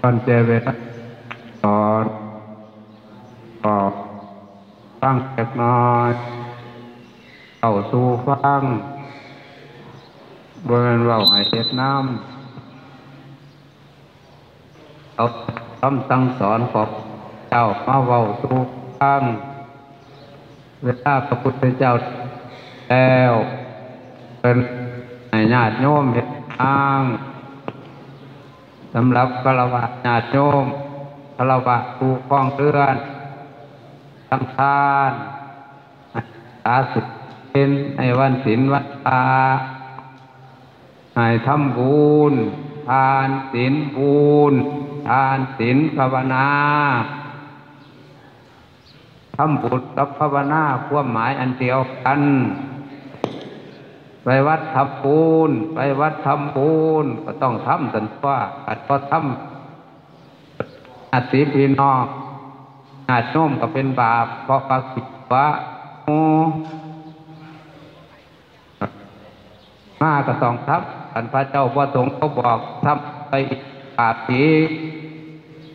ตอนเจเวลาสอนออกฟังเล็กน้อยเข้าสู่ฟังบริเวณว่าให้เฮ็ดน้ำเอาคำสั่งสอนของเจ้ามาเว้าสู่ฟังเวลาพระพุทธเจ้าแล้วเป็นให้ญาติโยมเฮ็ดทาง สำหรับฆราวาสญาโยมฆราวาสผู้คองเรือนทั้งทานสาสุเป็นในวันศีลวันตาให้ทำบุญทานศีลบุญทานศีลภาวนาทำบุญกับภาวนาความหมายอันเดียวกัน ไปวัดทำปูนไปวัดทำปูนก็ต้องทำสันว่าอัดก็ทำอาศิพีนอกอาจโน้มก็เป็นบาป เพราะปฏิดวะโมมาก็ต้องทับอันพระเจ้าพระสงฆ์เขาบอกทำไปบาปผี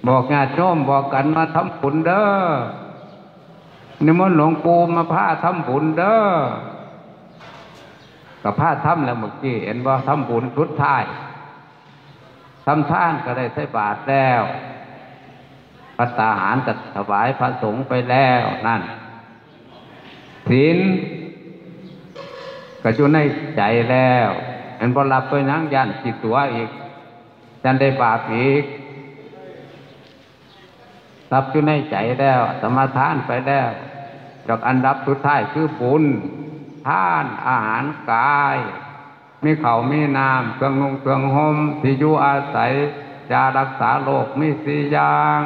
บอกญาติโน้มบอกกันมาทำบุญเด้อนิมนต์หลวงปู่มาพาทำบุญเด้อ กับผ้าทำแล้วเมื่อกี้เห็นว่าทำบุญชุดท้ายทำท่านก็ได้ใส่บาตรแล้วพระตาหารก็ถวายพระสงฆ์ไปแล้วนั่นศีลก็อยู่ในใจแล้วเห็นพอรับไปนั่งยันจิตตัวอีกยันได้บาปอีกรับอยู่ในใจแล้ว สมาทานไปแล้วจากอันดับสุดท้ายคือบุญ ท่านอาหารกาย มีเขามีน้ำเครื่องนุ่งเครื่องห่มที่อยู่อาศัยยารักษาโรคมีสี่อย่าง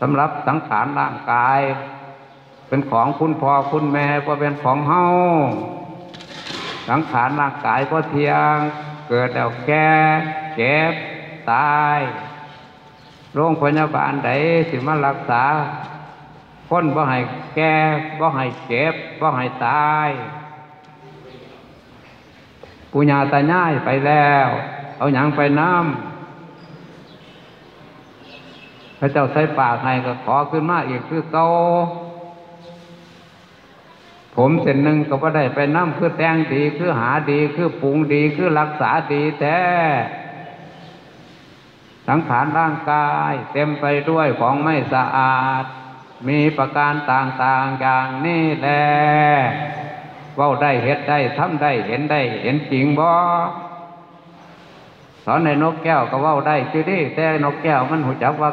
สำหรับสังขารร่างกาย เป็นของคุณพ่อคุณแม่ก็เป็นของเฮาสังขารร่างกายก็เที่ยง เกิดแล้วแก่เจ็บตาย โรงพยาบาลใดสิมารักษา คนบ่ให้แก่บ่ให้เจ็บบ่ให้ตายปุญญาตาย่ายไปแล้ว เอาหยังไปน้ำพระเจ้าใส่ปากให้ก็ขอขึ้นมาอีกคือเก่าผมเส้นหนึ่งก็บ่ได้ไปน้ำคือแต่งดีคือหาดีคือปรุงดีคือรักษาดีแท้สังขารร่างกาย เต็มไปด้วยของไม่สะอาด มีประการต่างๆอย่างนี้แหละเว้าได้เห็ดได้ทำได้เห็นได้เห็นจริงบ่สอนในนกแก้วก็เว้าได้ชื่อดิแต่นกแก้วมันหูจักว่า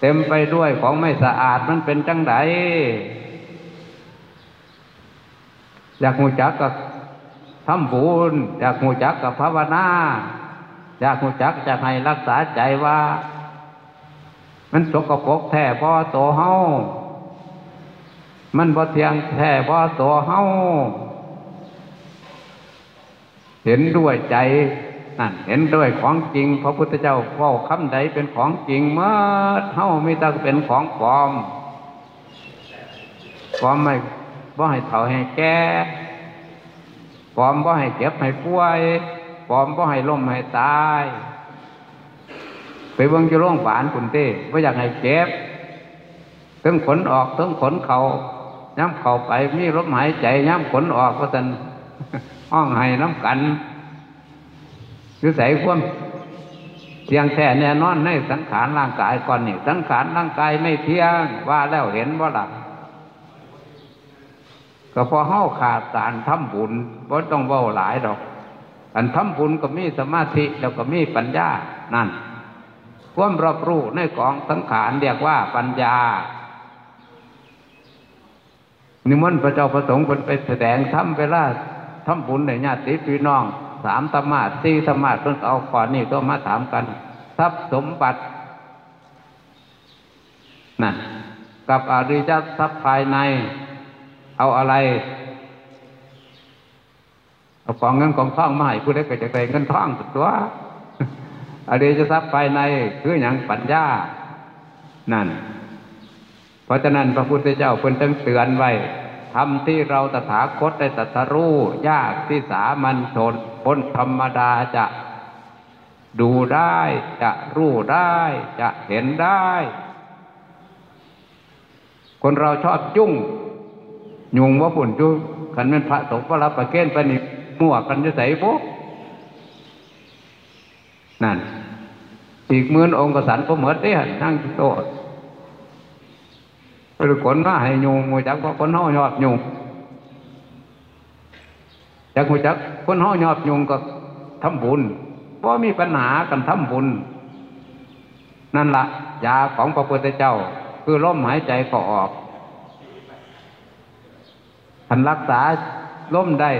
เต็มไปด้วยของไม่สะอาดมันเป็นจังไดอยากหูจักกับทำบุญอยากหูจักกับภาวนา อยากหูจักจะให้รักษาใจว่า มันสกปรกแท้พ่อโตเฮามันบ่เทียงแท้พ่อโตเฮาเห็นด้วยใจนั่นเห็นด้วยของจริง พระพุทธเจ้าเว้าคำใดเป็นของจริงเมื่อเฮาไม่ต้องเป็นของปลอมปลอมไม่บ่ให้เฒ่าให้แก่ปลอมบ่ให้เจ็บให้ป่วยปลอมบ่ให้ล้มให้ตาย ไปเบิ่งจะร่องฝานคุณเต้ว่าอยากให้เจ็บถึงขนออกถึงขนเขาย้ำเข่าไปมีลมหายใจย้ำขนออกก็สันห้องให้น้ำกันคือใส่ความเทียงแท้แน่นอนในสังขารร่างกายก่อนนี่สังขารร่างกายไม่เที่ยงว่าแล้วเห็นว่าหลักก็พอเฮ้าขาดสารทำบุญว่าะต้องเว้าหลายดอกอันทำบุญก็มีสมาธิแล้วก็มีปัญญานั่น ความรอบรู้ในกองสังขารเรียกว่าปัญญา นิมนต์พระเจ้าประสงค์เป็นไปแสดงทำเวลาทำบุญในญาติพี่น้องสามธรรมะสี่ธรรมะเพิ่งเอาก่อนนี่ก็มาถามกัน ทรัพย์สมบัตินั่นกับอริยทรัพย์ภายใน เอาอะไร เอาของเงินของทองมาให้ผู้ใดก็จะได้เงินทองตัว อริยทรัพย์ภายในคืออย่างปัญญา นั่น เพราะฉะนั้นพระพุทธเจ้าเพิ่นต้องเตือนไว้ทำที่เราตถาคตได้ตรัสรู้ยากที่สามัญชนพ้นธรรมดาจะดูได้จะรู้ได้จะเห็นได้ คนเราชอบจุ้งยุงว่าปุ่นจุขันเป็นพระสงฆ์พระรับประเกณฑ์ไปนี่มั่วกันจะใส่ปุ๊บนั่น อีกมื่นองค์กษัตริย์ก็เหมือนเด้นั่งโต๊ะไปดูคนมาให้ยุงมูจักเพราคนเฮายอดยุงจักมูจักคนเฮายอดยุงก็ทำบุญเพราะมีปัญหากันทำบุญ นั่นละยาของพระพุทธเจ้า คือลมหายใจก็ออกทันรักษาล้มได้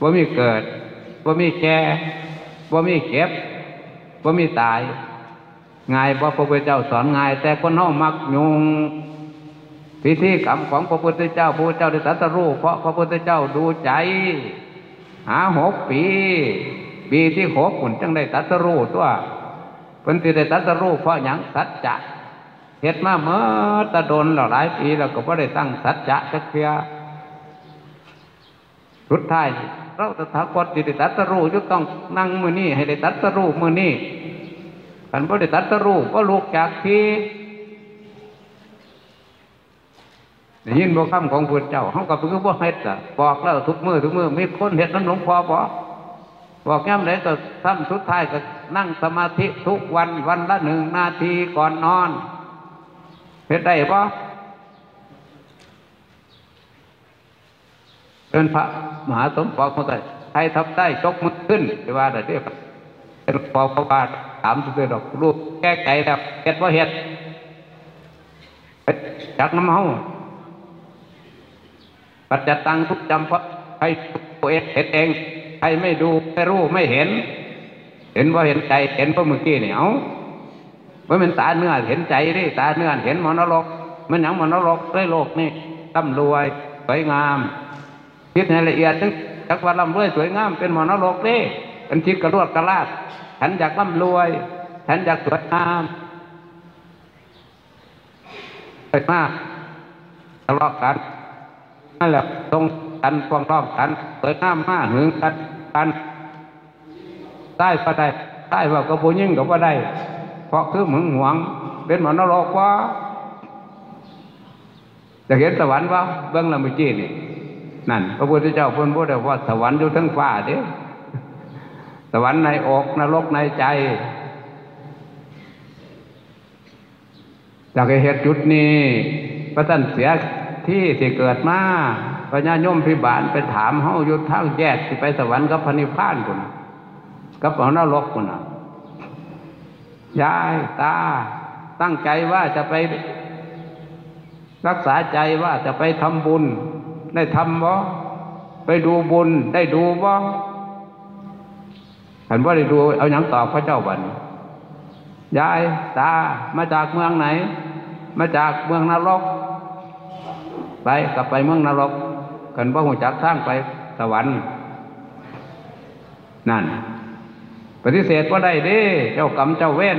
ว่ามีเกิดว่ามีแก่ว่ามีเก็บ ว่ามีตายง่ายว่าพระพุทธเจ้าสอนง่าย แต่คนเฮามักยุงพิธีกรรมของพระพุทธเจ้าพระพุทธเจ้าได้ตรัสรู้เพราะพระพุทธเจ้าดูใจ หาหกปี ปีที่หกผลจังได้ตรัสรู้ตัวเพิ่นที่ได้ตรัสรู้เพราะหยังสัจจะเฮ็ดมาเมื่อตะโดนหลายปีแล้วก็บ่ได้ตั้งสัจจะจักเทื่อสุดท้ายเราตถาคตที่ได้ตรัสรู้จะต้องนั่งมือนี้ให้ได้ตรัสรู้มือนี้ คันบ่ได้ตรัสรู้ก็ลูกจากที่ได้ยินบ่คำของพุทธเจ้าเฮาก็คือบ่เฮ็ดอะบอกแล้วทุกมือทุกมือมีคนเฮ็ดน้ำหลวงพ่อบ่บอกย่ไหนก็ทำสุดท้ายก็นั่งสมาธิทุกวันวันละหนึ่งนาทีก่อนนอนเฮ็ดได้บ่เป็นพระมหาสมปองเขาได้ใครทำได้ยกมือขึ้นจะว่าได้เด้อเป็นพอพระบาท ถามตัวดอกรูปแก้ไขแล้วเฮ็ดว่าเฮ็ดจักน้ำเฮาปัจจตังทุกจำเพาะใครตัวเองเห็นเอง ใครไม่ดูไม่รู้ไม่เห็น เห็นว่าเห็นใจ เห็นเพราะเมื่อกี้เนี่ยเอาว่ามันตาเนื้อเห็นใจดิตาเนื้อเห็นมโนรก มันหยังมโนรกได้โลกนี่ร่ำรวยสวยงามคิดในละเอียดจึงจักว่าร่ำรวยสวยงามเป็นมโนรกด้เป็นคิดกระรวดกระลาด ฉันอยากร่ำรวย ฉันอยากสวยงามเกิดมากทะเลาะกันนั่นแหละตรงกันฟ้องร้องกันสวยงามมากหึงกันกันได้ก็ได้ได้ว่าก็ผู้ยิ่งก็บ่ได้เพราะคือหึงหวง เป็นหมโนรกว่าจะเห็นสวรรค์ว่าเบื้องลำมือจีนี่นั่น พระพุทธเจ้าพูดว่าสวรรค์อยู่ทั้งฟ้าเด้ สวรรค์ในอกนรกในใจจากเหตุจุดนี้พระท่านเสียที่ที่เกิดมาพระญาโยมพิบาลไปถามเฮาอยู่ทางแยกที่ไปสวรรค์กับพระนิพพานคุณกับพระนรกคุณยายตาตั้งใจว่าจะไปรักษาใจว่าจะไปทำบุญ ได้ทำบ่ไปดูบุญได้ดูบ่ เห็นว่าได้ดูเอาอย่างตอบพระเจ้าบันยายตามาจากเมืองไหน มาจากเมืองนรก ไปกลับไปเมืองนรกกันบ่หัวจักทางไปสวรรค์ นั่น ปฏิเสธว่าได้เด้เจ้ากรรมเจ้าเว้น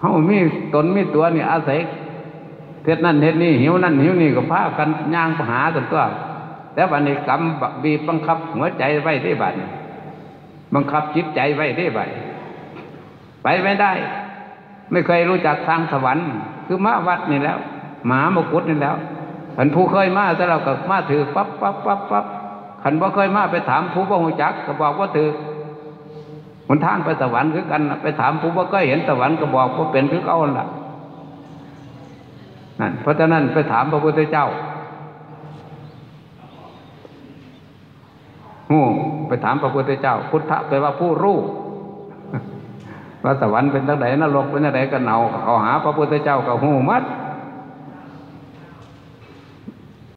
เฮามีตนมีตัวนี่อาศัยเท็ดนั่นเท็ดนี่หิวนั่นหิวนี่ก็พากันย่างไปหากันตัว แต่บัดนี้กรรมบีบบังคับหัวใจไว้ได้บัดบังคับจิตใจไว้ได้บัดไปไม่ได้ ไม่เคยรู้จักทางสวรรค์ คือมาวัดนี่แล้ว หมามกุฎนี่แล้วขันผู้เคยมาแต่เราก็มาถือปั๊บปั๊บปั๊บปั๊บขันบ่เคยมาไปถามผู้บ่หูจักก็บอกว่าถือมันทางไปสวรรค์คือกันไปถามผู้บ่เคยเห็นสวรรค์ก็บอกว่าเป็นคือเก่าล่ะนั่นเพราะฉะนั้นไปถามพระพุทธเจ้า หูไปถามพระพุทธเจ้า พุทธะแปลว่าผู้รู้ว่าสวรรค์เป็นทั้งไหนนรกเป็นทั้งไหนกันเนาเขาหาพระพุทธเจ้าก็หูมัด